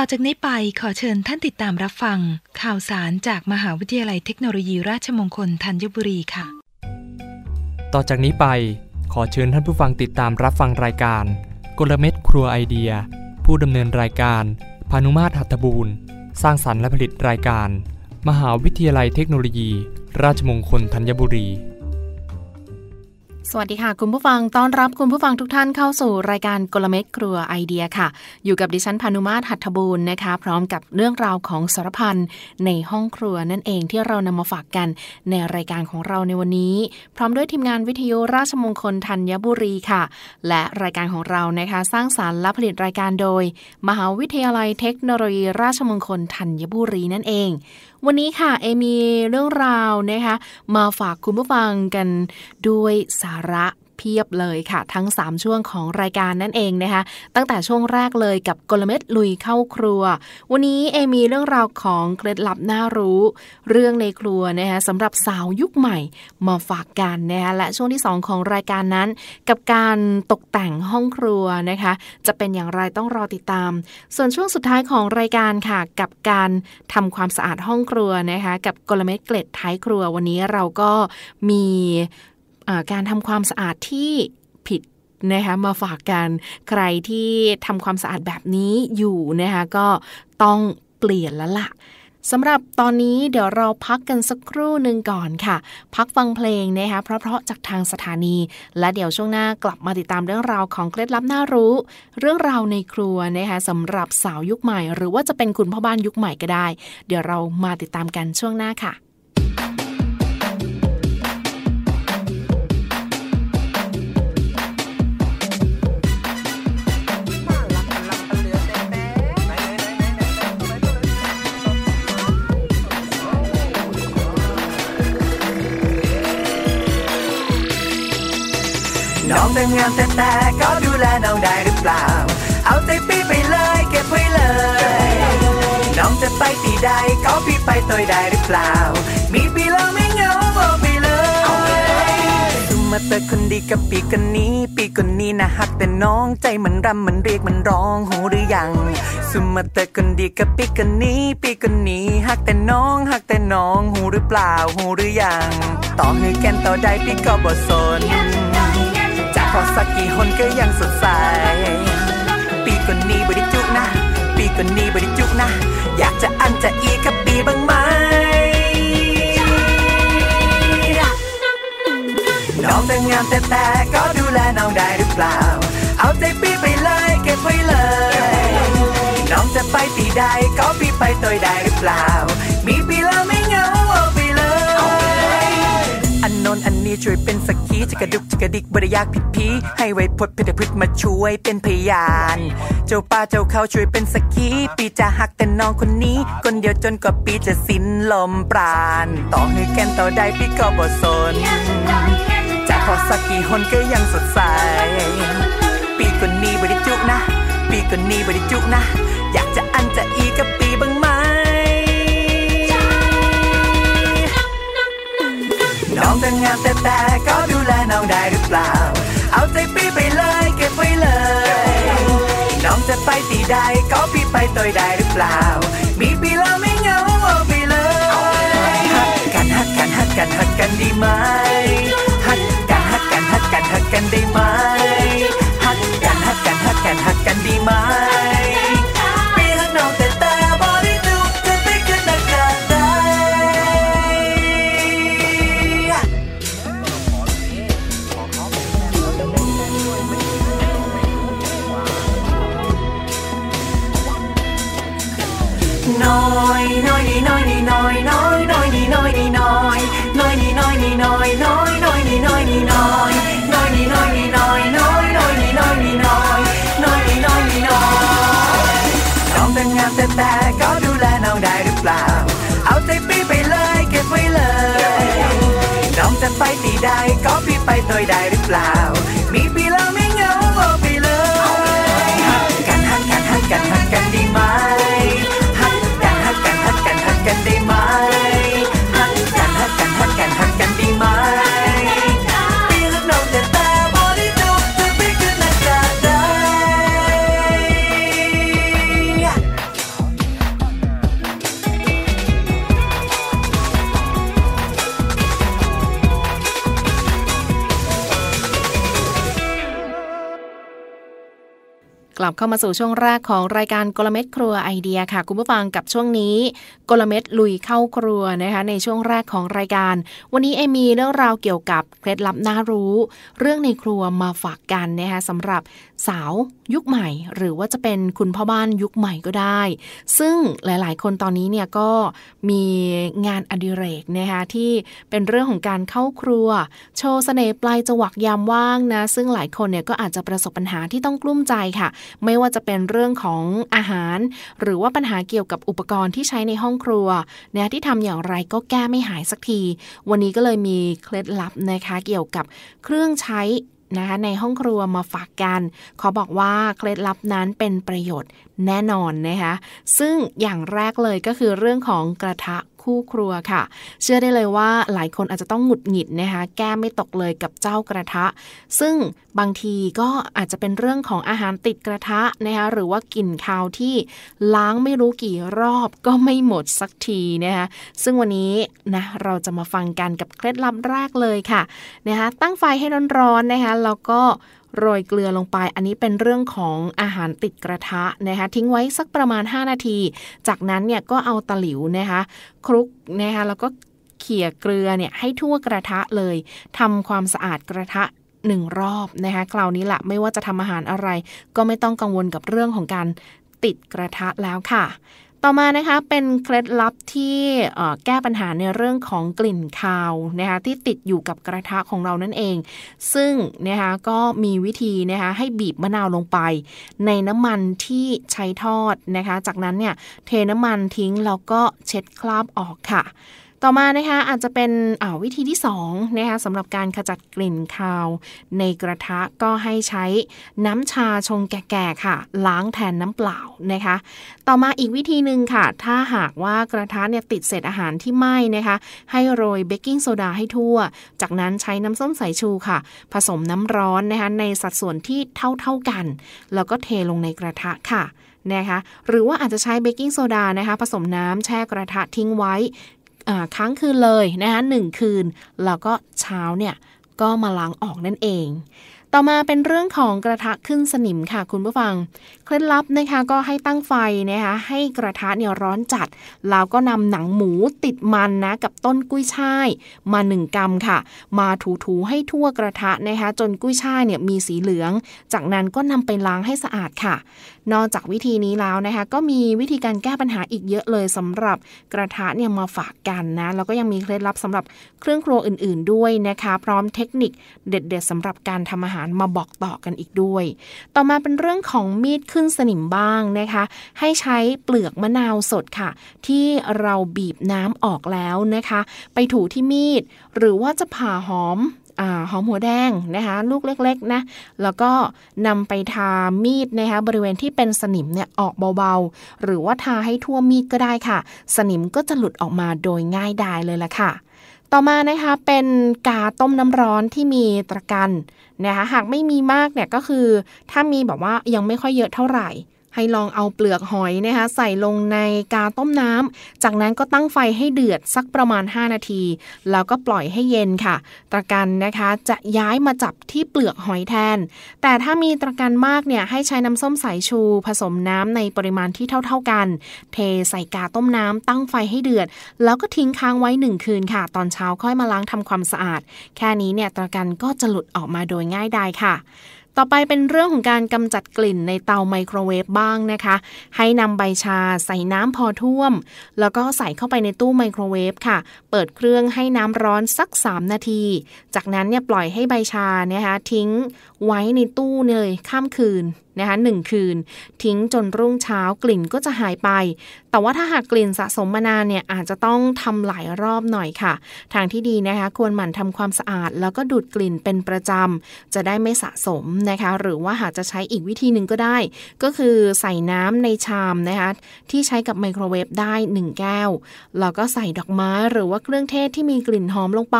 ต่อจากนี้ไปขอเชิญท่านติดตามรับฟัง ข่าวสารจากมหาวิทยาลัยเทคโนโลยีราชมงคลธัญบุรีค่ะ ต่อจากนี้ไปขอเชิญท่านผู้ฟังติดตามรับฟังรายการ กลเม็ดครัวไอเดีย ผู้ดำเนินรายการพานุมาตรหัตถบูรณ์ สร้างสรรค์และผลิตรายการ มหาวิทยาลัยเทคโนโลยี ราชมงคลธัญบุรี สวัสดีค่ะ คุณผู้ฟังต้อนรับคุณผู้ฟังทุกท่านเข้าสู่รายการกลเม็ดครัวไอเดียค่ะ อยู่กับดิฉันพานุมาตรหัตถบูรณ์นะคะ พร้อมกับเรื่องราวของสารพันในห้องครัวนั่นเองที่เรานำมาฝากกันในรายการของเราในวันนี้ พร้อมด้วยทีมงานวิทยุราชมงคลธัญบุรีค่ะ และรายการของเรานะคะ สร้างสารรค์และผลิตรายการโดย มหาวิทยาลัยเทคโนโลยี ราชมงคลธัญบุรีนั่นเอง วันนี้ค่ะ เอมีเรื่องราวนะคะ มาฝากคุณผู้ฟังกันด้วยสาระ เพียบเลยค่ะ ทั้ง 3 ช่วงของรายการนั่นเองนะคะ ตั้งแต่ช่วงแรกเลยกับกลเม็ดลุยเข้าครัว วันนี้เอมีเรื่องราวของเคล็ดลับน่ารู้ เรื่องในครัวนะคะสำหรับสาวยุคใหม่มาฝากกันนะคะและช่วงที่ 2 ของรายการนั้น กับการตกแต่งห้องครัวนะคะ จะเป็นอย่างไรต้องรอติดตาม ส่วนช่วงสุดท้ายของรายการค่ะ กับการทำความสะอาดห้องครัวนะคะ กับกลเม็ดเกล็ดท้ายครัววันนี้เราก็มี การทำความสะอาดที่ผิดนะคะมาฝากกันใครที่ทำความสะอาดแบบนี้อยู่นะคะก็ต้องเปลี่ยนแล้วล่ะสำหรับตอนนี้เดี๋ยวเราพักกันสักครู่หนึ่งก่อนค่ะ พักฟังเพลงนะคะเพราะๆจากทางสถานี และเดี๋ยวช่วงหน้ากลับมาติดตามเรื่องราวของเคล็ดลับน่ารู้ เรื่องราวในครัวนะคะสำหรับสาวยุคใหม่ หรือว่าจะเป็นคุณพ่อบ้านยุคใหม่ก็ได้ เดี๋ยวเรามาติดตามกันช่วงหน้าค่ะ น้องแต่งานแต่แต่ก็ดูแลน้องได้หรือเปล่า เอาใจพี่ไปเลยเก็บไว้เลย น้องจะไปตีใดก็พี่ไปตัวได้หรือเปล่า มีพี่แล้วไม่เหงาเอาไปเลยดูมาเตอคนดีกับปีกันนี้ ปีคนนี้นะฮักแต่น้องใจมันรำมันเรียกมันร้องหูหรือยังสุมาเตอคนดีกับปีกันนี้ ปีคนนี้ฮักแต่น้องฮักแต่น้องหูหรือเปล่าหูหรือยัง ต่อให้แกนต่อได้พี่ก็บ่สน อสักกี่คนก็ยังสดใส ปีก่อนนี้บริจุนะ ปีก่อนนี้บริจุนะ อยากจะอันจะอีกับปีบ้างไหมน้องแต่งงานแต่แต่ก็ดูแลน้องได้หรือเปล่า เอาใจพี่ไปเลยเก็บไว้เลย น้องจะไปตีใดก็พี่ไปตัวได้หรือเปล่า นี้ช่วยเป็นสักขีจะกระดุกจะกระดิกบริยากผิดพีให้ไว้พดเพชรพืชมาช่วยเป็นพยาน เจ้าป้าเจ้าเขาช่วยเป็นสักขีปีจะหักแต่น้องคนนี้ คนเดียวจนกว่าปีจะสิ้นลมปราณต่อให้แกนต่อได้พี่ก็บ่สนจะขอสักกี่คนก็ยังสดใส ปีก่อนนี้บริจุนะ ปีก่อนนี้บริจุนะ อยากจะอันจะอีกับปี น้องแต่งงานแต่แต่ก็ดูแลน้องได้หรือเปล่า เอาใจพี่ไปเลยเก็บไว้เลย น้องจะไปตีใดก็พี่ไปตัวได้หรือเปล่า มีพี่แล้วไม่เหงาเอาไปเลยฮักกันฮักกันฮักกันฮักกันดีไหมฮักกันฮักกันฮักกันฮักกันได้ไหมฮักกันฮักกันฮักกันฮักกันดีไหม ได้ก็พี่ไปโดยได้หรือเปล่า ลับเข้ามาสู่ช่วงแรกของรายการกลเม็ดครัวไอเดียค่ะ คุณผู้ฟังกับช่วงนี้ กลเม็ดลุยเข้าครัวนะคะในช่วงแรกของรายการ วันนี้เอมีเรื่องราวเกี่ยวกับเคล็ดลับน่ารู้ เรื่องในครัวมาฝากกันนะคะสำหรับสาวยุคใหม่ หรือว่าจะเป็นคุณพ่อบ้านยุคใหม่ก็ได้ ซึ่งหลาย ๆ คนตอนนี้เนี่ยก็มีงานอดิเรกนะคะที่เป็นเรื่องของการเข้าครัว โชว์เสน่ห์ปลายจวักยามว่างนะซึ่งหลายคนเนี่ยก็อาจจะประสบปัญหาที่ต้องกลุ้มใจค่ะ ไม่ว่าจะเป็นเรื่องของอาหาร หรือว่าปัญหาเกี่ยวกับอุปกรณ์ที่ใช้ในห้องครัวเนี่ยที่ทำอย่างไรก็แก้ไม่หายสักที วันนี้ก็เลยมีเคล็ดลับนะคะ เกี่ยวกับเครื่องใช้นะคะในห้องครัวมาฝากกัน ขอบอกว่าเคล็ดลับนั้นเป็นประโยชน์แน่นอนนะคะ ซึ่งอย่างแรกเลยก็คือเรื่องของกระทะ คู่ครัวค่ะ เชื่อได้เลยว่าหลายคนอาจจะต้องหงุดหงิดนะคะ แก้ไม่ตกเลยกับเจ้ากระทะ ซึ่งบางทีก็อาจจะเป็นเรื่องของอาหารติดกระทะนะคะหรือว่ากลิ่นคาวที่ล้างไม่รู้กี่รอบก็ไม่หมดสักทีนะคะซึ่งวันนี้นะเราจะมาฟังกันกับเคล็ดลับแรกเลยค่ะนะคะตั้งไฟให้ร้อนๆนะคะแล้วก็ โรยเกลือลงไป อันนี้เป็นเรื่องของอาหารติดกระทะนะคะทิ้งไว้สักประมาณ 5 นาที จากนั้นเนี่ยก็เอาตะหลิวนะคะคลุกนะคะแล้วก็เขี่ยเกลือเนี่ยให้ทั่วกระทะเลยทำความสะอาดกระทะหนึ่งรอบนะคะคราวนี้แหละไม่ว่าจะทำอาหารอะไร ก็ไม่ต้องกังวลกับเรื่องของการติดกระทะแล้วค่ะ ต่อมานะคะเป็นเคล็ดลับที่แก้ปัญหาในเรื่องของกลิ่นคาวนะคะที่ติดอยู่กับกระทะของเรานั่นเอง ซึ่งนะคะก็มีวิธีนะคะให้บีบมะนาวลงไป ในน้ำมันที่ใช้ทอดนะคะ จากนั้นเนี่ยเทน้ำมันทิ้งแล้วก็เช็ดคราบออกค่ะ ต่อมานะคะอาจจะเป็นวิธีที่2นะคะสำหรับการขจัดกลิ่นคาว ในกระทะก็ให้ใช้น้ำชาชงแก่ๆค่ะ ล้างแทนน้ำเปล่านะคะ ต่อมาอีกวิธีหนึ่งค่ะ ถ้าหากว่ากระทะเนี่ยติดเศษอาหารที่ไหม้นะคะ ให้โรยเบกกิ้งโซดาให้ทั่ว จากนั้นใช้น้ำส้มสายชูค่ะ ผสมน้ำร้อนนะคะในสัดส่วนที่เท่าๆกัน แล้วก็เทลงในกระทะค่ะนะคะหรือว่าอาจจะใช้เบกกิ้งโซดานะคะผสมน้ำแช่กระทะทิ้งไว้ ค้างคืนเลยนะคะหนึ่งคืน แล้วก็เช้าเนี่ยก็มาล้างออกนั่นเอง ต่อมาเป็นเรื่องของกระทะขึ้นสนิมค่ะคุณผู้ฟัง เคล็ดลับนะคะก็ให้ตั้งไฟนะคะให้กระทะเนี่ยร้อนจัด แล้วก็นำหนังหมูติดมันนะกับต้นกุ้ยช่ายมาหนึ่งกำค่ะ มาถูๆให้ทั่วกระทะนะคะจนกุ้ยช่ายเนี่ยมีสีเหลือง จากนั้นก็นำไปล้างให้สะอาดค่ะ นอกจากวิธีนี้แล้วนะคะ ก็มีวิธีการแก้ปัญหาอีกเยอะเลยสำหรับกระทะเนี่ยมาฝากกันนะแล้วก็ยังมีเคล็ดลับสำหรับเครื่องครัวอื่น ๆ ด้วยนะคะ พร้อมเทคนิคเด็ด ๆสำหรับการทำอาหารมาบอกต่อกันอีกด้วย ต่อมาเป็นเรื่องของมีดขึ้นสนิมบ้างนะคะ ให้ใช้เปลือกมะนาวสดค่ะ ที่เราบีบน้ำออกแล้วนะคะ ไปถูที่มีด หรือว่าจะผ่าหอม หอมหัวแดงนะคะลูกเล็กๆนะแล้วก็นำไปทามีดนะคะบริเวณที่เป็นสนิมเนี่ยออกเบาๆ หรือว่าทาให้ทั่วมีดก็ได้ค่ะ สนิมก็จะหลุดออกมาโดยง่ายดายเลยละค่ะต่อมานะคะเป็นกาต้มน้ำร้อนที่มีตะกันนะคะหากไม่มีมากเนี่ยก็คือถ้ามีแบบว่ายังไม่ค่อยเยอะเท่าไหร่ ให้ลองเอาเปลือกหอยนะคะใส่ลงในกาต้มน้ำจากนั้นก็ตั้งไฟให้เดือดสักประมาณ 5 นาที แล้วก็ปล่อยให้เย็นค่ะ ตะกันนะคะจะย้ายมาจับที่เปลือกหอยแทน แต่ถ้ามีตะกันมากเนี่ยให้ใช้น้ำส้มสายชู ผสมน้ำในปริมาณที่เท่า ๆกัน เทใส่กาต้มน้ำตั้งไฟให้เดือด แล้วก็ทิ้งค้างไว้หนึ่งคืนค่ะ ตอนเช้าค่อยมาล้างทำความสะอาด แค่นี้เนี่ยตะกันก็จะหลุดออกมาโดยง่ายดายค่ะ ต่อไปเป็นเรื่องของการกำจัดกลิ่นในเตาไมโครเวฟบ้างนะคะ ให้นำใบชาใส่น้ำพอท่วม แล้วก็ใส่เข้าไปในตู้ไมโครเวฟค่ะ เปิดเครื่องให้น้ำร้อนสัก 3 นาที จากนั้นเนี่ยปล่อยให้ใบชาเนี่ยคะทิ้งไว้ในตู้เลยข้ามคืน นะคะหนึ่งคืน ทิ้งจนรุ่งเช้ากลิ่นก็จะหายไป แต่ว่าถ้าหากกลิ่นสะสมมานานเนี่ยอาจจะต้องทำหลายรอบหน่อยค่ะ ทางที่ดีนะคะควรหมั่นทำความสะอาด แล้วก็ดูดกลิ่นเป็นประจำจะได้ไม่สะสมนะคะ หรือว่าหากจะใช้อีกวิธีหนึ่งก็ได้ ก็คือใส่น้ำในชามนะคะที่ใช้กับไมโครเวฟได้ 1 แก้ว แล้วก็ใส่ดอกไม้หรือว่าเครื่องเทศที่มีกลิ่นหอมลงไป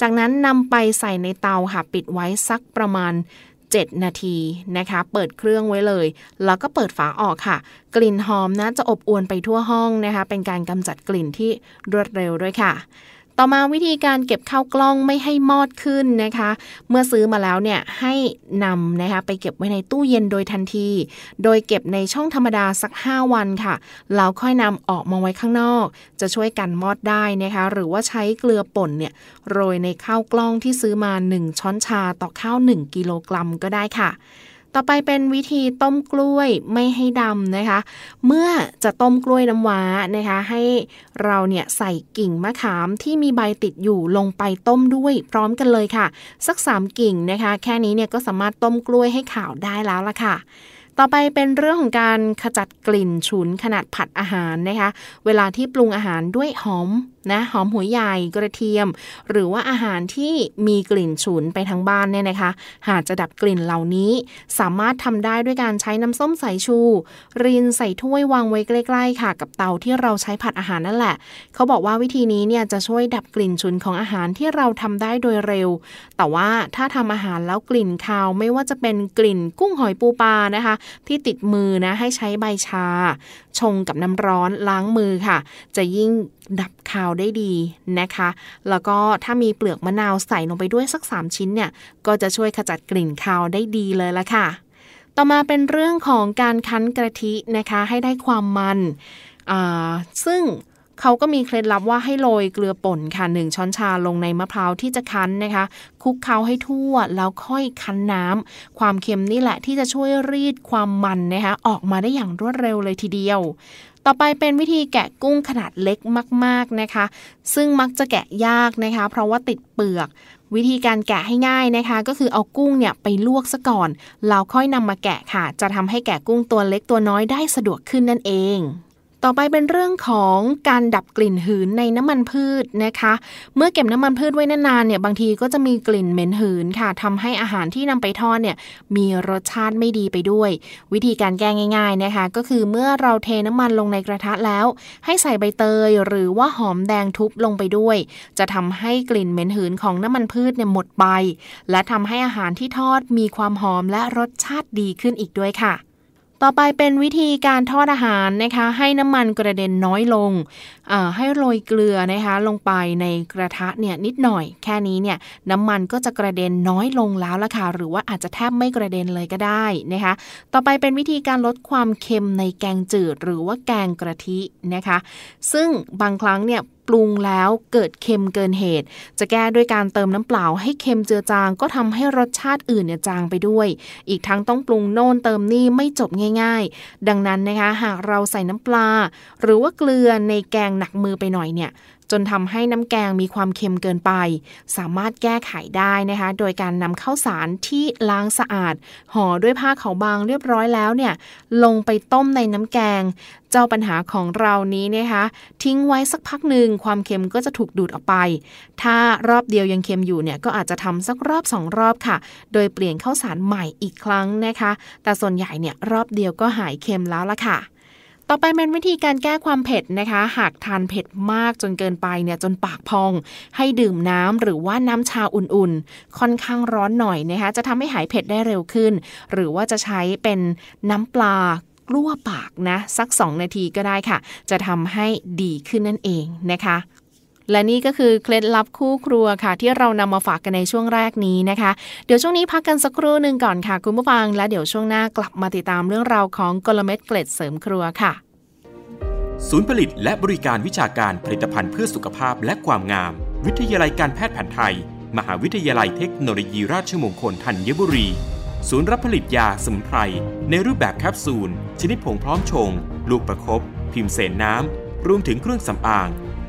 จากนั้นนำไปใส่ในเตาค่ะปิดไว้สักประมาณ 7 นาทีนะคะ เปิดเครื่องไว้เลย แล้วก็เปิดฝาออกค่ะ กลิ่นหอมนะจะอบอวนไปทั่วห้องนะคะ เป็นการกำจัดกลิ่นที่รวดเร็วด้วยค่ะ ต่อมาวิธีการเก็บข้าวกล้องไม่ให้มอดขึ้นนะคะ เมื่อซื้อมาแล้วเนี่ยให้นำนะคะไปเก็บไว้ในตู้เย็นโดยทันที โดยเก็บในช่องธรรมดาสัก 5 วันค่ะแล้วค่อยนำออกมาไว้ข้างนอก จะช่วยกันมอดได้นะคะ หรือว่าใช้เกลือป่นเนี่ยโรยในข้าวกล้องที่ซื้อมา 1 ช้อนชาต่อข้าว 1 กิโลกรัมก็ได้ค่ะ ต่อไปเป็นวิธีต้มกล้วยไม่ให้ดำนะคะ เมื่อจะต้มกล้วยน้ำว้านะคะ ให้เราเนี่ยใส่กิ่งมะขามที่มีใบติดอยู่ลงไปต้มด้วยพร้อมกันเลยค่ะ สัก 3 กิ่งนะคะ แค่นี้เนี่ยก็สามารถต้มกล้วยให้ขาวได้แล้วละค่ะ ต่อไปเป็นเรื่องของการขจัดกลิ่นฉุนขนาดผัดอาหารนะคะ เวลาที่ปรุงอาหารด้วยหอมนะหอมหัวใหญ่กระเทียม หรือว่าอาหารที่มีกลิ่นฉุนไปทั้งบ้านเนี่ยนะคะ หากจะดับกลิ่นเหล่านี้ สามารถทำได้ด้วยการใช้น้ำส้มสายชู รินใส่ถ้วยวางไว้ใกล้ๆค่ะ กับเตาที่เราใช้ผัดอาหารนั่นแหละ เขาบอกว่าวิธีนี้เนี่ยจะช่วยดับกลิ่นฉุนของอาหารที่เราทำได้โดยเร็ว แต่ว่าถ้าทำอาหารแล้วกลิ่นคาวไม่ว่าจะเป็นกลิ่นกุ้งหอยปูปลานะคะที่ติดมือนะให้ใช้ใบชา ชงกับน้ำร้อนล้างมือค่ะ จะยิ่งดับคาวได้ดีนะคะ แล้วก็ถ้ามีเปลือกมะนาวใส่ลงไปด้วยสัก 3 ชิ้นเนี่ย ก็จะช่วยขจัดกลิ่นคาวได้ดีเลยละค่ะ ต่อมาเป็นเรื่องของการคั้นกะทินะคะให้ได้ความมัน ซึ่ง เขาก็มีเคล็ดลับว่าให้โรยเกลือป่นค่ะหนึ่งช้อนชาลงในมะพร้าวที่จะคั้นนะคะคลุกเคล้าให้ทั่วแล้วค่อยคั้นน้ำความเค็มนี่แหละที่จะช่วยรีดความมันนะคะออกมาได้อย่างรวดเร็วเลยทีเดียว ต่อไปเป็นวิธีแกะกุ้งขนาดเล็กมาก ๆนะคะ ซึ่งมักจะแกะยากนะคะ เพราะว่าติดเปลือกวิธีการแกะให้ง่ายนะคะ ก็คือเอากุ้งเนี่ยไปลวกซะก่อนแล้วค่อยนำมาแกะค่ะ จะทำให้แกะกุ้งตัวเล็กตัวน้อยได้สะดวกขึ้นนั่นเอง ต่อไปเป็นเรื่องของการดับกลิ่นหืนในน้ำมันพืชนะคะ เมื่อเก็บน้ำมันพืชไว้นานๆเนี่ยบางทีก็จะมีกลิ่นเหม็นหืนค่ะทำให้อาหารที่นำไปทอดเนี่ยมีรสชาติไม่ดีไปด้วย วิธีการแก้ง่ายๆนะคะ ก็คือเมื่อเราเทน้ำมันลงในกระทะแล้ว ให้ใส่ใบเตยหรือว่าหอมแดงทุบลงไปด้วย จะทำให้กลิ่นเหม็นหืนของน้ำมันพืชเนี่ยหมดไป และทำให้อาหารที่ทอดมีความหอมและรสชาติดีขึ้นอีกด้วยค่ะ ต่อไปเป็นวิธีการทอดอาหารนะคะ ให้น้ำมันกระเด็นน้อยลง ให้โรยเกลือนะคะลงไปในกระทะเนี่ยนิดหน่อย แค่นี้เนี่ยน้ำมันก็จะกระเด็นน้อยลงแล้วละค่ะ หรือว่าอาจจะแทบไม่กระเด็นเลยก็ได้นะคะ ต่อไปเป็นวิธีการลดความเค็มในแกงจืด หรือว่าแกงกระทินะคะ ซึ่งบางครั้งเนี่ยปรุงแล้วเกิดเค็มเกินเหตุ จะแก้ด้วยการเติมน้ำเปล่าให้เค็มเจือจางก็ทำให้รสชาติอื่นเนี่ยจางไปด้วย อีกทั้งต้องปรุงโน่นเติมนี่ไม่จบง่าย ๆ ดังนั้นนะคะหากเราใส่น้ำปลา หรือว่าเกลือในแกงหนักมือไปหน่อยเนี่ย จนทำให้น้ำแกงมีความเค็มเกินไป สามารถแก้ไขได้นะคะ โดยการนำข้าวสารที่ล้างสะอาด ห่อด้วยผ้าขาวบางเรียบร้อยแล้วเนี่ย ลงไปต้มในน้ำแกง เจ้าปัญหาของเรานี้นะคะ ทิ้งไว้สักพักหนึ่งความเค็มก็จะถูกดูดออกไป ถ้ารอบเดียวยังเค็มอยู่เนี่ยก็อาจจะทำสักรอบสองรอบค่ะ โดยเปลี่ยนข้าวสารใหม่อีกครั้งนะคะ แต่ส่วนใหญ่เนี่ยรอบเดียวก็หายเค็มแล้วละค่ะ ต่อไปเป็นวิธีการแก้ความเผ็ดนะคะ หากทานเผ็ดมากจนเกินไปเนี่ยจนปากพอง ให้ดื่มน้ำหรือว่าน้ำชาอุ่นๆ ค่อนข้างร้อนหน่อยนะคะจะทำให้หายเผ็ดได้เร็วขึ้น หรือว่าจะใช้เป็นน้ำปลากลั้วปากนะ สัก 2 นาทีก็ได้ค่ะ จะทำให้ดีขึ้นนั่นเองนะคะ และนี่ก็คือเคล็ดลับคู่ครัวค่ะ ที่เรานำมาฝากกันในช่วงแรกนี้นะคะ เดี๋ยวช่วงนี้พักกันสักครู่หนึ่งก่อนค่ะ คุณผู้ฟัง และเดี๋ยวช่วงหน้ากลับมาติดตามเรื่องราวของกลเม็ดเกล็ดเสริมครัวค่ะ ศูนย์ผลิตและบริการวิชาการผลิตภัณฑ์เพื่อสุขภาพและความงาม วิทยาลัยการแพทย์แผนไทย มหาวิทยาลัยเทคโนโลยีราชมงคลธัญบุรี ศูนย์รับผลิตยาสมุนไพรในรูปแบบแคปซูล ชนิดผงพร้อมชง ลูกประคบพิมพ์เสนน้ำรวมถึงเครื่องสำอาง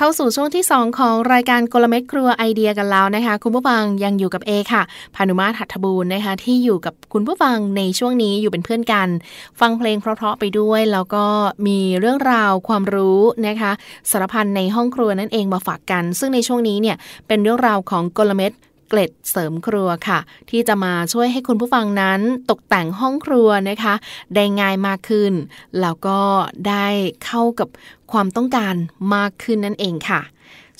เข้าสู่ช่วงที่ 2 ของรายการกลเม็ดครัวไอเดียกันแล้วนะคะ คุณผู้ฟังยังอยู่กับเอค่ะพานุมาตรหัตถบูรณ์นะคะที่อยู่กับคุณผู้ฟังในช่วงนี้อยู่เป็นเพื่อนกัน ฟังเพลงเพราะๆไปด้วย แล้วก็มีเรื่องราวความรู้นะคะสารพันในห้องครัวนั่นเองมาฝากกัน ซึ่งในช่วงนี้เนี่ยเป็นเรื่องราวของกลเม็ด เกล็ดเสริมครัวค่ะ ที่จะมาช่วยให้คุณผู้ฟังนั้นตกแต่งห้องครัวนะคะ ได้ง่ายมากขึ้น แล้วก็ได้เข้ากับความต้องการมากขึ้นนั่นเองค่ะ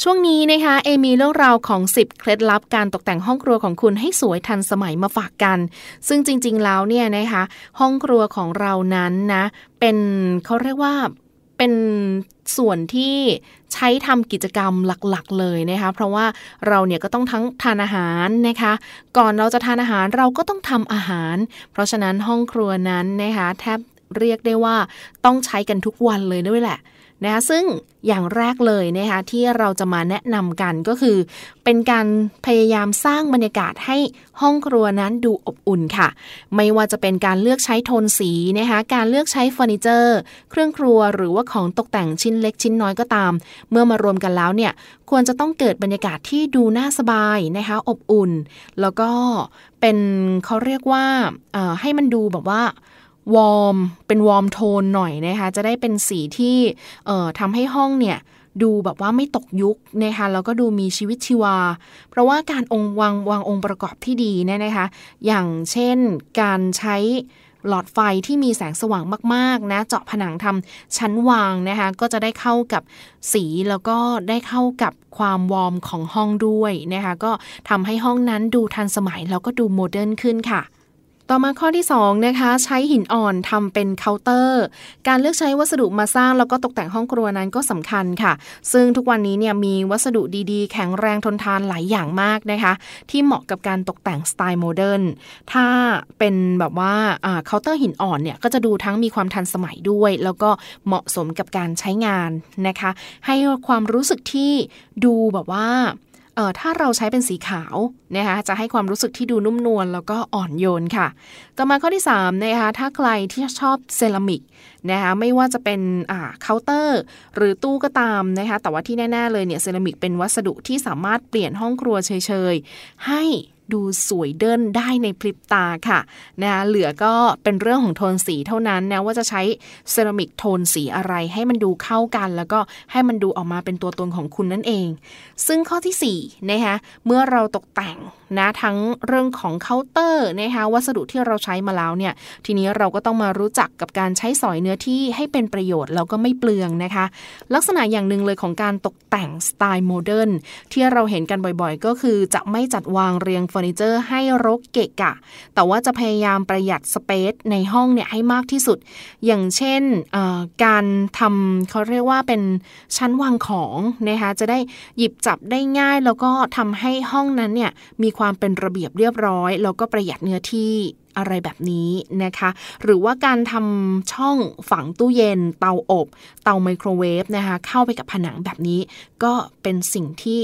ช่วงนี้นะคะ เอมีเรื่องราวของ 10 เคล็ดลับการตกแต่งห้องครัวของคุณให้สวยทันสมัยมาฝากกัน ซึ่งจริง ๆ แล้วเนี่ยนะคะ ห้องครัวของเรานั้นนะ เป็นเขาเรียกว่า เป็นส่วนที่ใช้ทำกิจกรรมหลักๆ เลยนะคะ เพราะว่าเราเนี่ยก็ต้องทั้งทานอาหารนะคะ ก่อนเราจะทานอาหารเราก็ต้องทำอาหาร เพราะฉะนั้นห้องครัวนั้นนะคะแทบเรียกได้ว่าต้องใช้กันทุกวันเลยด้วยแหละ นะคะซึ่งอย่างแรกเลยนะคะที่เราจะมาแนะนำกันก็คือ เป็นการพยายามสร้างบรรยากาศให้ห้องครัวนั้นดูอบอุ่นค่ะ ไม่ว่าจะเป็นการเลือกใช้โทนสีนะคะการเลือกใช้เฟอร์นิเจอร์ เครื่องครัวหรือว่าของตกแต่งชิ้นเล็กชิ้นน้อยก็ตาม เมื่อมารวมกันแล้วเนี่ยควรจะต้องเกิดบรรยากาศที่ดูน่าสบายนะคะอบอุ่น แล้วก็เป็นเขาเรียกว่าให้มันดูแบบว่า warm เป็น warm tone หน่อยนะคะจะได้เป็นสีที่เอ่อทำให้ห้องเนี่ยดูแบบว่าไม่ตกยุคนะคะแล้วก็ดูมีชีวิตชีวา เพราะว่าการองวางวางองค์ประกอบที่ดีเนี่ยนะคะ อย่างเช่นการใช้หลอดไฟที่มีแสงสว่างมากๆนะเจาะผนังทำชั้นวางนะคะก็จะได้เข้ากับสีแล้วก็ได้เข้ากับความ warm ของห้องด้วยนะคะก็ทำให้ห้องนั้นดูทันสมัยแล้วก็ดู modern ขึ้นค่ะ ต่อมาข้อที่2นะคะใช้หินอ่อนทำเป็นเคาน์เตอร์ การเลือกใช้วัสดุมาสร้างแล้วก็ตกแต่งห้องครัวนั้นก็สำคัญค่ะ ซึ่งทุกวันนี้เนี่ยมีวัสดุดีๆ แข็งแรงทนทานหลายอย่างมากนะคะ ที่เหมาะกับการตกแต่งสไตล์ modern ถ้าเป็นแบบว่าเคาน์เตอร์หินอ่อนเนี่ยก็จะดูทั้งมีความทันสมัยด้วย แล้วก็เหมาะสมกับการใช้งานนะคะ ให้ความรู้สึกที่ดูแบบว่า เอ่อถ้าเราใช้เป็นสีขาวนะคะจะให้ความรู้สึกที่ดูนุ่มนวลแล้วก็อ่อนโยนค่ะ ต่อมาข้อที่3นะคะถ้าใครที่ชอบเซรามิกนะคะไม่ว่าจะเป็นอ่าเคาน์เตอร์ หรือตู้ก็ตามนะคะแต่ว่าที่แน่ ๆ เลยเนี่ยเซรามิกเป็นวัสดุที่สามารถเปลี่ยนห้องครัวเฉยๆ ให้ ดูสวยเดินได้ในพริบตาค่ะนะเหลือก็เป็นเรื่องของโทนสีเท่านั้นนะว่าจะใช้เซรามิกโทนสีอะไรให้มันดูเข้ากัน แล้วก็ให้มันดูออกมาเป็นตัวตนของคุณนั่นเอง ซึ่งข้อที่4นะคะเมื่อเราตกแต่งนะทั้งเรื่องของเคาน์เตอร์นะคะวัสดุที่เราใช้มาแล้วเนี่ยทีนี้เราก็ต้องมารู้จักกับการใช้สอยเนื้อที่ให้เป็นประโยชน์แล้วก็ไม่เปลืองนะคะ ลักษณะอย่างหนึ่งเลยของการตกแต่งสไตล์ modern ที่เราเห็นกันบ่อยๆ ก็คือจะไม่จัดวางเรียงเฟอร์นิเจอร์ให้รกเกะกะ แต่ว่าจะพยายามประหยัด space ในห้องเนี่ยให้มากที่สุด อย่างเช่นการทำเขาเรียกว่าเป็นชั้นวางของนะคะจะได้หยิบจับได้ง่าย แล้วก็ทำให้ห้องนั้นเนี่ยมีความเป็นระเบียบเรียบร้อย แล้วก็ประหยัดเนื้อที่อะไรแบบนี้นะคะ หรือว่าการทำช่องฝังตู้เย็น เตาอบ เตาไมโครเวฟนะคะเข้าไปกับผนังแบบนี้ ก็เป็นสิ่งที่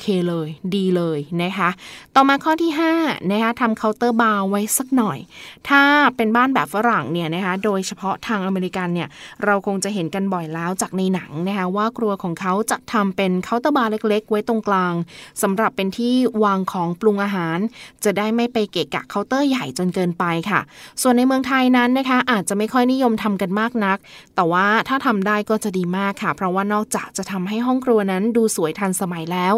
โอเคเลย ดีเลยนะคะ ต่อมาข้อที่5นะคะทำเคาน์เตอร์บาร์ไว้สักหน่อย ถ้าเป็นบ้านแบบฝรั่งเนี่ยนะคะโดยเฉพาะทางอเมริกันเนี่ยเราคงจะเห็นกันบ่อยแล้วจากในหนังนะคะว่าครัวของเขาจะทำเป็นเคาน์เตอร์บาร์เล็ก ๆ ไว้ตรงกลางสำหรับเป็นที่วางของปรุงอาหาร จะได้ไม่ไปเกะกะเคาน์เตอร์ใหญ่จนเกินไปค่ะ ส่วนในเมืองไทยนั้นนะคะอาจจะไม่ค่อยนิยมทำกันมากนัก แต่ว่าถ้าทำได้ก็จะดีมากค่ะ เพราะว่านอกจากจะทำให้ห้องครัวนั้นดูสวยทันสมัยแล้ว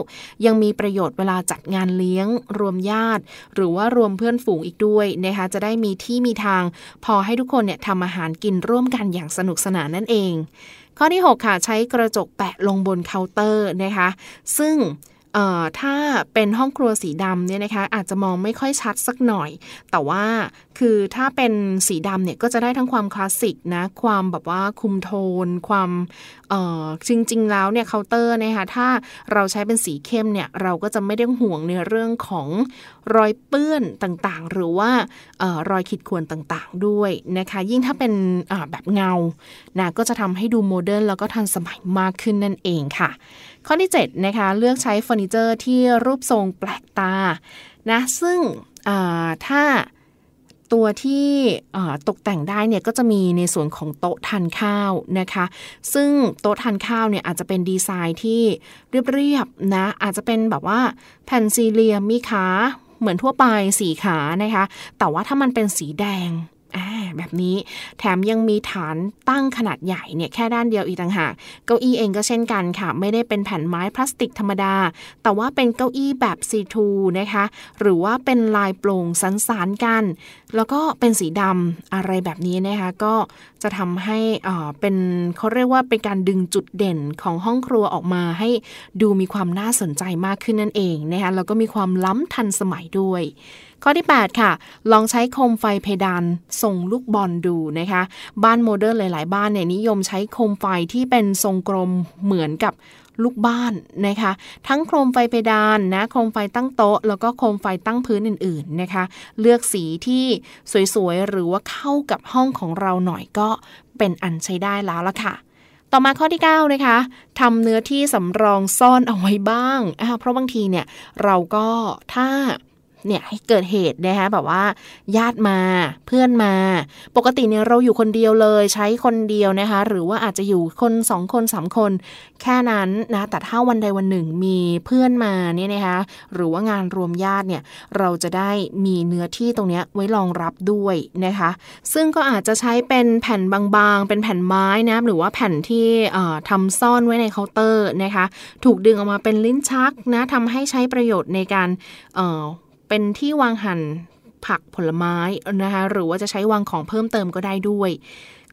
ยังมีประโยชน์เวลาจัดงานเลี้ยง รวมญาติ หรือว่ารวมเพื่อนฝูงอีกด้วยนะคะจะได้มีที่มีทาง พอให้ทุกคนเนี่ยทำอาหารกินร่วมกันอย่างสนุกสนานนั่นเอง ข้อที่ 6 ค่ะ ใช้กระจกแปะลงบนเคาน์เตอร์นะคะ ซึ่ง ถ้าเป็นห้องครัวสีดำเนี่ยนะคะอาจจะมองไม่ค่อยชัดสักหน่อย แต่ว่าคือถ้าเป็นสีดำเนี่ยก็จะได้ทั้งความคลาสสิกนะความแบบว่าคุมโทน ความจริง ๆ แล้วเนี่ยเคาน์เตอร์นะคะถ้าเราใช้เป็นสีเข้มเนี่ยเราก็จะไม่ได้ห่วงในเรื่องของรอยเปื้อนต่างๆ หรือว่ารอยขีดข่วนต่างๆด้วยนะคะ ยิ่งถ้าเป็นแบบเงานะก็จะทำให้ดูโมเดิร์นแล้วก็ทันสมัยมากขึ้นนั่นเองค่ะ ข้อที่7นะคะเลือกใช้เฟอร์นิเจอร์ที่รูปทรงแปลกตานะซึ่งถ้าตัวที่ตกแต่งได้เนี่ยก็จะมีในส่วนของโต๊ะทานข้าวนะคะ ซึ่งโต๊ะทานข้าวเนี่ยอาจจะเป็นดีไซน์ที่เรียบๆนะอาจจะเป็นแบบว่าแผ่นสี่เหลี่ยมมีขาเหมือนทั่วไปสีขานะคะ แต่ว่าถ้ามันเป็นสีแดง แบบนี้แถมยังมีฐานตั้งขนาดใหญ่เนี่ยแค่ด้านเดียวอีกต่างหากเก้าอี้เองก็เช่นกันค่ะ ไม่ได้เป็นแผ่นไม้พลาสติกธรรมดา แต่ว่าเป็นเก้าอี้แบบซีทูนะคะ หรือว่าเป็นลายโปร่งสันสานกัน แล้วก็เป็นสีดำอะไรแบบนี้นะคะ ก็จะทำให้อ่าเป็นเขาเรียกว่าเป็นการดึงจุดเด่นของห้องครัวออกมาให้ดูมีความน่าสนใจมากขึ้นนั่นเองนะคะแล้วก็มีความล้ำทันสมัยด้วย ข้อที่ 8 ค่ะ ลองใช้โคมไฟเพดานทรงลูกบอลดูนะคะ บ้านโมเดิร์นหลาย ๆ บ้านเนี่ยนิยมใช้โคมไฟที่เป็นทรงกลมเหมือนกับลูกบอลนะคะ ทั้งโคมไฟเพดานนะโคมไฟตั้งโต๊ะ แล้วก็โคมไฟตั้งพื้นอื่น ๆ นะคะ เลือกสีที่สวย ๆ หรือว่าเข้ากับห้องของเราหน่อยก็เป็นอันใช้ได้แล้วละค่ะต่อมาข้อที่ 9 นะคะทำเนื้อที่สำรองซ่อนเอาไว้บ้าง เพราะบางทีเนี่ยเราก็ถ้า เนี่ยให้เกิดเหตุนะคะแบบว่า ญาติมาเพื่อนมา ปกติเนี่ยเราอยู่คนเดียวเลยใช้คนเดียวนะคะ หรือว่าอาจจะอยู่คนสองคนสามคน แค่นั้นนะแต่ถ้าวันใดวันหนึ่งมีเพื่อนมาเนี่ยนะคะหรือว่างานรวมญาติเนี่ยเราจะได้มีเนื้อที่ตรงนี้ไว้รองรับด้วยนะคะ ซึ่งก็อาจจะใช้เป็นแผ่นบางๆ เป็นแผ่นไม้นะหรือว่าแผ่นที่ทำซ่อนไว้ในเคาน์เตอร์นะคะ ถูกดึงออกมาเป็นลิ้นชักนะทำให้ใช้ประโยชน์ในการ เป็นที่วางหั่นผักผลไม้นะคะหรือว่าจะใช้วางของเพิ่มเติมก็ได้ด้วย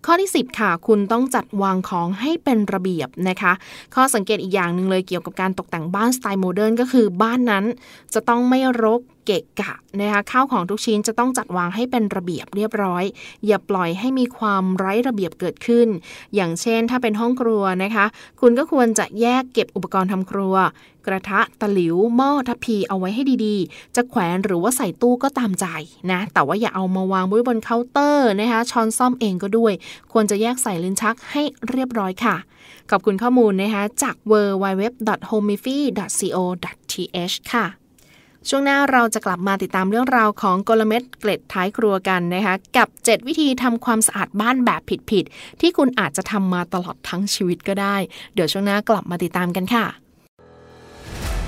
ข้อที่ 10 ค่ะ คุณต้องจัดวางของให้เป็นระเบียบนะคะ ข้อสังเกตอีกอย่างหนึ่งเลยเกี่ยวกับการตกแต่งบ้านสไตล์โมเดิร์นก็คือบ้านนั้นจะต้องไม่รก เกะกะนะคะข้าวของทุกชิ้นจะต้องจัดวางให้เป็นระเบียบเรียบร้อย อย่าปล่อยให้มีความไร้ระเบียบเกิดขึ้น อย่างเช่น ถ้าเป็นห้องครัวนะคะ คุณก็ควรจะแยกเก็บอุปกรณ์ทำครัว กระทะตะหลิวหม้อทัพพีเอาไว้ให้ดีๆ จะแขวนหรือว่าใส่ตู้ก็ตามใจนะแต่ว่าอย่าเอามาวางไว้บนเคาน์เตอร์นะคะช้อนส้อมเองก็ด้วย ควรจะแยกใส่ลิ้นชักให้เรียบร้อยค่ะ ขอบคุณข้อมูลนะคะจาก w w w h o m e f y c o t h ค่ะ ช่วงหน้าเราจะกลับมาติดตามเรื่องราวของกลเม็ดเกล็ดท้ายครัวกันนะคะกับ 7 วิธีทำความสะอาดบ้านแบบผิดๆที่คุณอาจจะทำมาตลอดทั้งชีวิตก็ได้ เดี๋ยวช่วงหน้ากลับมาติดตามกันค่ะ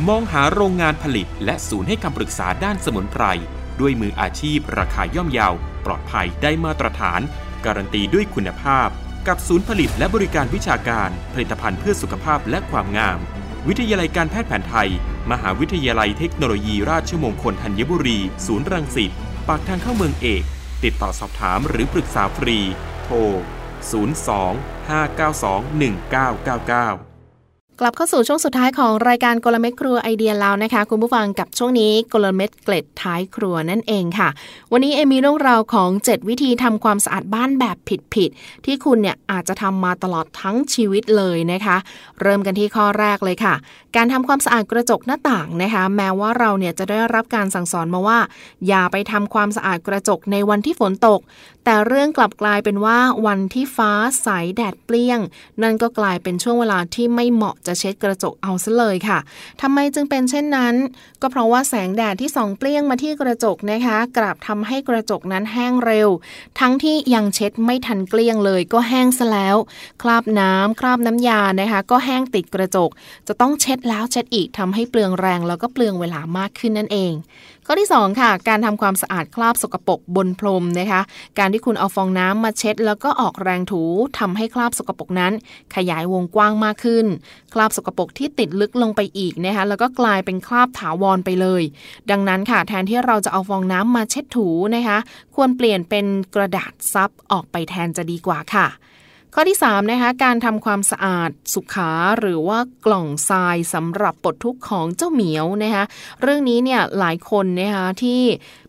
มองหาโรงงานผลิต และศูนย์ให้คำปรึกษาด้านสมุนไพรด้วยมืออาชีพ ราคาย่อมเยาว ปลอดภัยได้มาตรฐาน การันตีด้วยคุณภาพ กับศูนย์ผลิตและบริการวิชาการ ผลิตภัณฑ์เพื่อสุขภาพและความงาม วิทยาลัยการแพทย์แผนไทย มหาวิทยาลัยเทคโนโลยีราชมงคลธัญบุรี ศูนย์รังสิต ปากทางเข้าเมืองเอก ติดต่อสอบถามหรือปรึกษาฟรี โทร 02 592 1999 กลับเข้าสู่ช่วงสุดท้ายของรายการกลเม็ดครัวไอเดียแล้วนะคะ คุณผู้ฟังกับช่วงนี้กลเม็ดเกล็ดท้ายครัวนั่นเองค่ะ วันนี้เอมีเรื่องราวของ 7 วิธีทำความสะอาดบ้านแบบผิดๆที่คุณเนี่ยอาจจะทำมาตลอดทั้งชีวิตเลยนะคะ เริ่มกันที่ข้อแรกเลยค่ะ การทำความสะอาดกระจกหน้าต่างนะคะ แม้ว่าเราเนี่ยจะได้รับการสั่งสอนมาว่า อย่าไปทำความสะอาดกระจกในวันที่ฝนตก แต่เรื่องกลับกลายเป็นว่าวันที่ฟ้าใสแดดเปรี้ยง นั่นก็กลายเป็นช่วงเวลาที่ไม่เหมาะจะจะเช็ดกระจกเอาซะเลยค่ะทำไมจึงเป็นเช่นนั้น ก็เพราะว่าแสงแดดที่ส่องเปรี้ยงมาที่กระจกนะคะกลับทำให้กระจกนั้นแห้งเร็ว ทั้งที่ยังเช็ดไม่ทันเกลี้ยงเลยก็แห้งซะแล้ว คราบน้ำคราบน้ำยานะคะ ก็แห้งติดกระจก จะต้องเช็ดแล้วเช็ดอีกทำให้เปลืองแรงแล้วก็เปลืองเวลามากขึ้นนั่นเอง ข้อที่ 2 ค่ะ การทำความสะอาดคราบสกปรกบนพรมนะคะ การที่คุณเอาฟองน้ำมาเช็ด แล้วก็ออกแรงถูทำให้คราบสกปรกนั้น ขยายวงกว้างมากขึ้น คราบสกปรกที่ติดลึกลงไปอีกนะคะแล้วก็กลายเป็นคราบถาวรไปเลย ดังนั้นค่ะ แทนที่เราจะเอาฟองน้ำมาเช็ดถูนะคะ ควรเปลี่ยนเป็นกระดาษซับออกไปแทนจะดีกว่าค่ะ ข้อที่3นะคะการทำความสะอาดสุขาหรือว่ากล่องทรายสำหรับปลดทุกข์ของเจ้าเหมียวนะคะเรื่องนี้เนี่ยหลายคนนะคะที่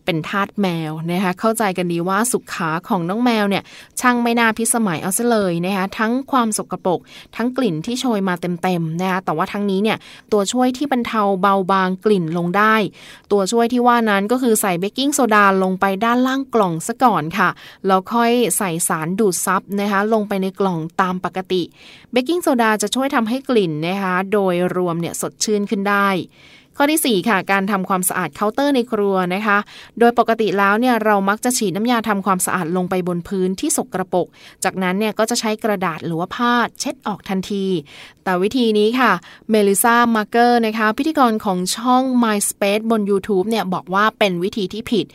เป็นทาสแมวนะคะเข้าใจกันดีว่าสุขขาของน้องแมวเนี่ยช่างไม่น่าพิสมัยเอาซะเลยนะคะทั้งความสกรปรกทั้งกลิ่นที่โชยมาเต็มๆนะคะแต่ว่าทั้งนี้เนี่ยตัวช่วยที่บรรเทาเบาบางกลิ่นลงได้ ตัวช่วยที่ว่านั้นก็คือใส่เบกกิ้งโซดาลงไปด้านล่างกล่องซะก่อนค่ะแล้วค่อยใส่สารดูดซับนะคะลงไปในกล่องตามปกติเบกกิ้งโซดาจะช่วยทำให้กลิ่นนะคะโดยรวมเนี่ยสดชื่นขึ้นได้ ข้อที่ 4 ค่ะ การทำความสะอาดเคาน์เตอร์ในครัวนะคะ โดยปกติแล้วเนี่ยเรามักจะฉีดน้ำยาทำความสะอาดลงไปบนพื้นที่สกรปรกจากนั้นเนี่ยก็จะใช้กระดาษหรือว่าผ้าเช็ดออกทันที แต่วิธีนี้ค่ะเมลิซามาร์เกอร์นะคะ พิธีกรของช่อง My Space บน YouTube เนี่ยบอกว่าเป็นวิธีที่ผิด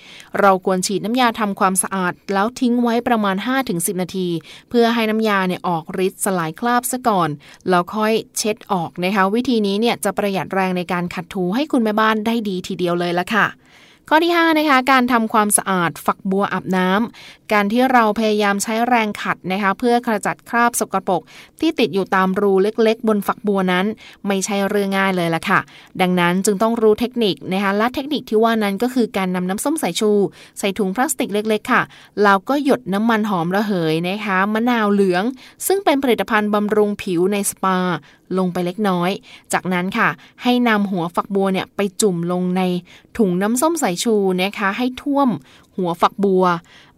เราควรฉีดน้ำยาทำความสะอาด แล้วทิ้งไว้ประมาณ 5-10 นาที เพื่อให้น้ำยาเนี่ยออกฤทธิ์สลายคราบซะก่อน แล้วค่อยเช็ดออกนะคะ วิธีนี้เนี่ยจะประหยัดแรงในการขัดถูให้คุณแม่บ้านได้ดีทีเดียวเลยละค่ะข้อที่5นะคะการทำความสะอาดฝักบัวอาบน้ำการที่เราพยายามใช้แรงขัดนะคะเพื่อขจัดคราบสกปรกที่ติดอยู่ตามรูเล็กๆ บนฝักบัวนั้น ไม่ใช่เรื่องง่ายเลยละค่ะ ดังนั้นจึงต้องรู้เทคนิคนะคะและเทคนิคที่ว่านั้นก็คือการนำน้ำส้มสายชู ใส่ถุงพลาสติกเล็กๆ ค่ะแล้วก็หยดน้ำมันหอมระเหยนะคะมะนาวเหลือง ซึ่งเป็นผลิตภัณฑ์บำรุงผิวในสปา ลงไปเล็กน้อย จากนั้นค่ะ ให้นำหัวฝักบัวเนี่ยไปจุ่มลงในถุงน้ำส้มสายชูนะคะ ให้ท่วมหัวฝักบัว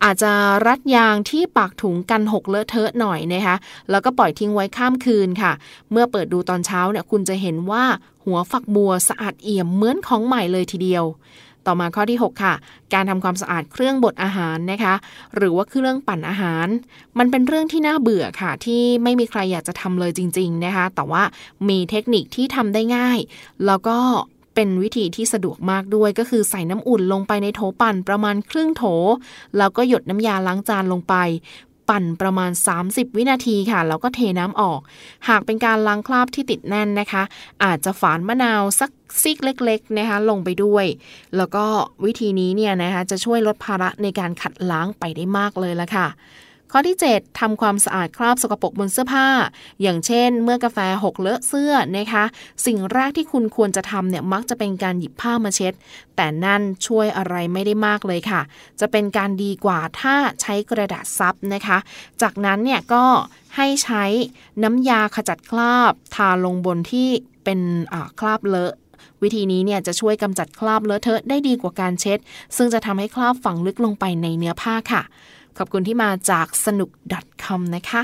อาจจะรัดยางที่ปากถุงกันหกเลอะเทอะหน่อยนะคะ แล้วก็ปล่อยทิ้งไว้ข้ามคืนค่ะ เมื่อเปิดดูตอนเช้าเนี่ยคุณจะเห็นว่าหัวฝักบัวสะอาดเอี่ยมเหมือนของใหม่เลยทีเดียว ต่อมาข้อที่ 6 ค่ะ การทำความสะอาดเครื่องบดอาหารนะคะ หรือว่าเครื่องปั่นอาหาร มันเป็นเรื่องที่น่าเบื่อค่ะ ที่ไม่มีใครอยากจะทำเลยจริง ๆนะคะ แต่ว่ามีเทคนิคที่ทำได้ง่าย แล้วก็เป็นวิธีที่สะดวกมากด้วยก็คือใส่น้ำอุ่นลงไปในโถปั่นประมาณครึ่งโถ แล้วก็หยดน้ำยาล้างจานลงไป ปั่นประมาณ 30 วินาทีค่ะ แล้วก็เทน้ำออก หากเป็นการล้างคราบที่ติดแน่นนะคะ อาจจะฝานมะนาวสักซีกเล็กๆนะคะลงไปด้วย แล้วก็วิธีนี้เนี่ยนะคะจะช่วยลดภาระในการขัดล้างไปได้มากเลยละค่ะ ข้อที่ 7ทำความสะอาดคราบสกปรกบนเสื้อผ้า อย่างเช่น เมื่อกาแฟหกเลอะเสื้อนะคะ สิ่งแรกที่คุณควรจะทำเนี่ยมักจะเป็นการหยิบผ้ามาเช็ด แต่นั่นช่วยอะไรไม่ได้มากเลยค่ะ จะเป็นการดีกว่าถ้าใช้กระดาษซับนะคะ จากนั้นเนี่ยก็ให้ใช้น้ำยาขจัดคราบ ทาลงบนที่เป็นคราบเลอะวิธีนี้เนี่ยจะช่วยกำจัดคราบเลอะเทอะได้ดีกว่าการเช็ด ซึ่งจะทำให้คราบฝังลึกลงไปในเนื้อผ้าค่ะ ขอบคุณที่มาจากสนุก .com นะคะ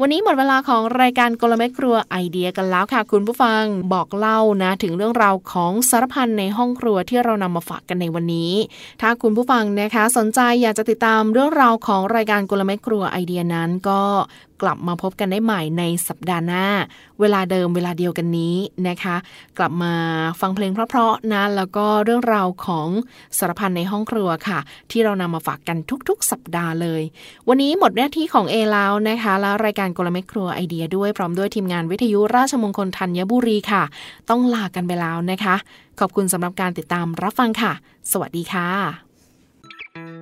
วันนี้หมดเวลาของรายการกลเม็ดครัวไอเดียกันแล้วค่ะ คุณผู้ฟังบอกเล่านะ ถึงเรื่องราวของสารพันในห้องครัวที่เรานำมาฝากกันในวันนี้ ถ้าคุณผู้ฟังนะคะ สนใจอยากจะติดตามเรื่องราวของรายการกลเม็ดครัวไอเดียนั้น ก็ กลับมาพบกันได้ใหม่ในสัปดาห์หน้า เวลาเดิมเวลาเดียวกันนี้นะคะ กลับมาฟังเพลงเพราะๆนะแล้วก็เรื่องราวของสารพันในห้องครัวค่ะ ที่เรานำมาฝากกันทุกๆ สัปดาห์เลย วันนี้หมดหน้าที่ของเอแล้วนะคะแล้วรายการกลเม็ดครัวไอเดียด้วยพร้อมด้วยทีมงานวิทยุราชมงคลธัญบุรีค่ะ ต้องลากันไปแล้วนะคะ ขอบคุณสำหรับการติดตามรับฟังค่ะ สวัสดีค่ะ